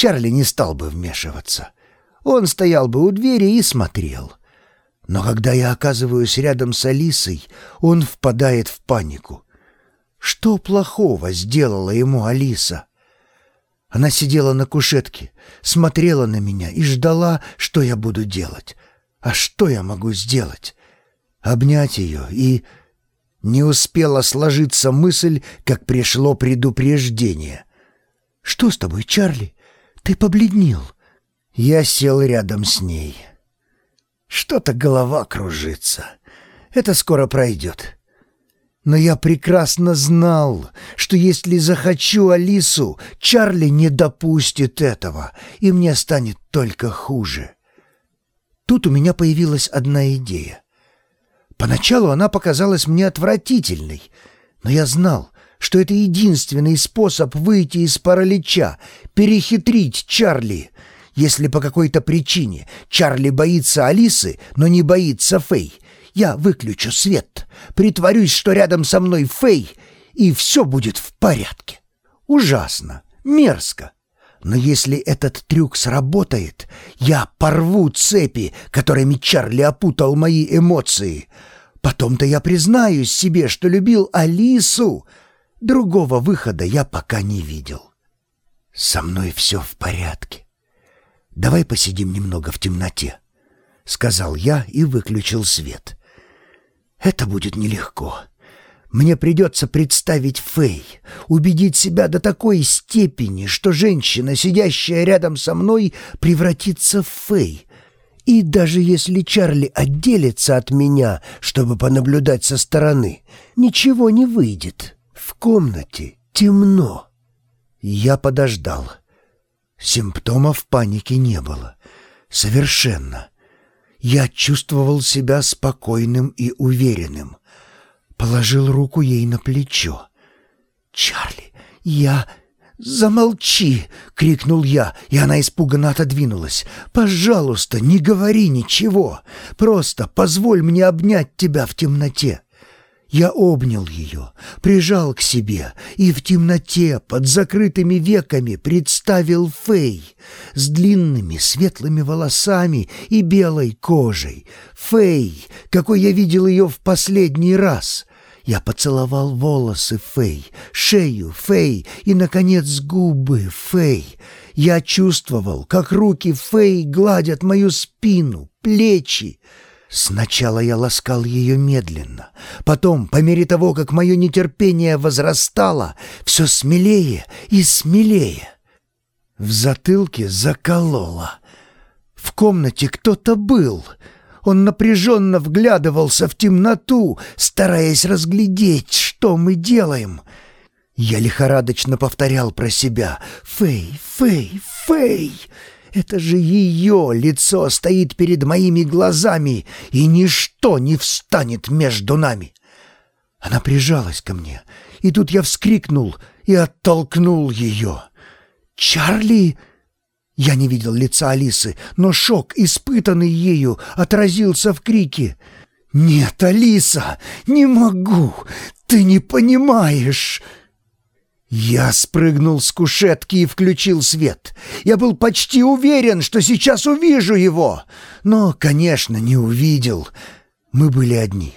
Чарли не стал бы вмешиваться. Он стоял бы у двери и смотрел. Но когда я оказываюсь рядом с Алисой, он впадает в панику. Что плохого сделала ему Алиса? Она сидела на кушетке, смотрела на меня и ждала, что я буду делать. А что я могу сделать? Обнять ее и... Не успела сложиться мысль, как пришло предупреждение. «Что с тобой, Чарли? Ты побледнел». Я сел рядом с ней. Что-то голова кружится. Это скоро пройдет. Но я прекрасно знал, что если захочу Алису, Чарли не допустит этого, и мне станет только хуже. Тут у меня появилась одна идея. Поначалу она показалась мне отвратительной, но я знал, что это единственный способ выйти из паралича, перехитрить Чарли. Если по какой-то причине Чарли боится Алисы, но не боится Фэй, я выключу свет, притворюсь, что рядом со мной Фэй, и все будет в порядке. Ужасно, мерзко. Но если этот трюк сработает, я порву цепи, которыми Чарли опутал мои эмоции. Потом-то я признаюсь себе, что любил Алису. Другого выхода я пока не видел. Со мной все в порядке. Давай посидим немного в темноте, — сказал я и выключил свет. Это будет нелегко. Мне придется представить Фэй, убедить себя до такой степени, что женщина, сидящая рядом со мной, превратится в Фэй. И даже если Чарли отделится от меня, чтобы понаблюдать со стороны, ничего не выйдет. Комнате темно. Я подождал. Симптомов паники не было. Совершенно. Я чувствовал себя спокойным и уверенным. Положил руку ей на плечо. «Чарли, я...» «Замолчи!» — крикнул я, и она испуганно отодвинулась. «Пожалуйста, не говори ничего. Просто позволь мне обнять тебя в темноте». Я обнял ее, прижал к себе и в темноте под закрытыми веками представил Фэй с длинными светлыми волосами и белой кожей. Фэй, какой я видел ее в последний раз. Я поцеловал волосы Фэй, шею Фэй и, наконец, губы Фэй. Я чувствовал, как руки Фэй гладят мою спину, плечи. Сначала я ласкал ее медленно, потом, по мере того, как мое нетерпение возрастало, все смелее и смелее. В затылке закололо. В комнате кто-то был. Он напряженно вглядывался в темноту, стараясь разглядеть, что мы делаем. Я лихорадочно повторял про себя «Фэй, Фэй, Фэй!» Это же ее лицо стоит перед моими глазами, и ничто не встанет между нами. Она прижалась ко мне, и тут я вскрикнул и оттолкнул ее. «Чарли!» Я не видел лица Алисы, но шок, испытанный ею, отразился в крике. «Нет, Алиса, не могу! Ты не понимаешь!» Я спрыгнул с кушетки и включил свет. Я был почти уверен, что сейчас увижу его. Но, конечно, не увидел. Мы были одни.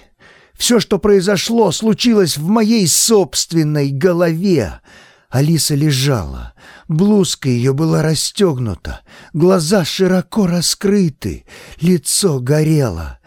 Все, что произошло, случилось в моей собственной голове. Алиса лежала. Блузка ее была расстегнута. Глаза широко раскрыты. Лицо горело.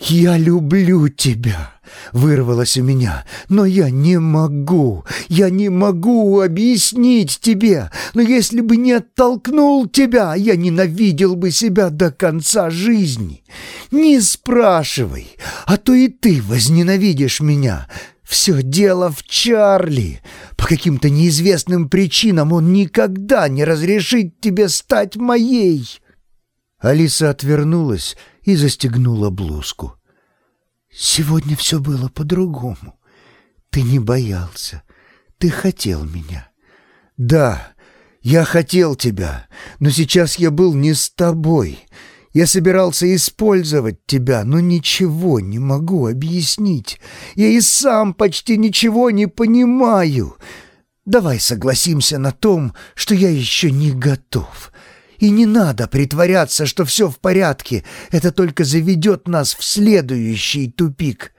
«Я люблю тебя!» — вырвалось у меня. «Но я не могу, я не могу объяснить тебе. Но если бы не оттолкнул тебя, я ненавидел бы себя до конца жизни. Не спрашивай, а то и ты возненавидишь меня». Все дело в Чарли. По каким-то неизвестным причинам он никогда не разрешит тебе стать моей. Алиса отвернулась и застегнула блузку. Сегодня все было по-другому. Ты не боялся. Ты хотел меня. Да, я хотел тебя, но сейчас я был не с тобой. Я собирался использовать тебя, но ничего не могу объяснить. Я и сам почти ничего не понимаю. Давай согласимся на том, что я еще не готов. И не надо притворяться, что все в порядке. Это только заведет нас в следующий тупик.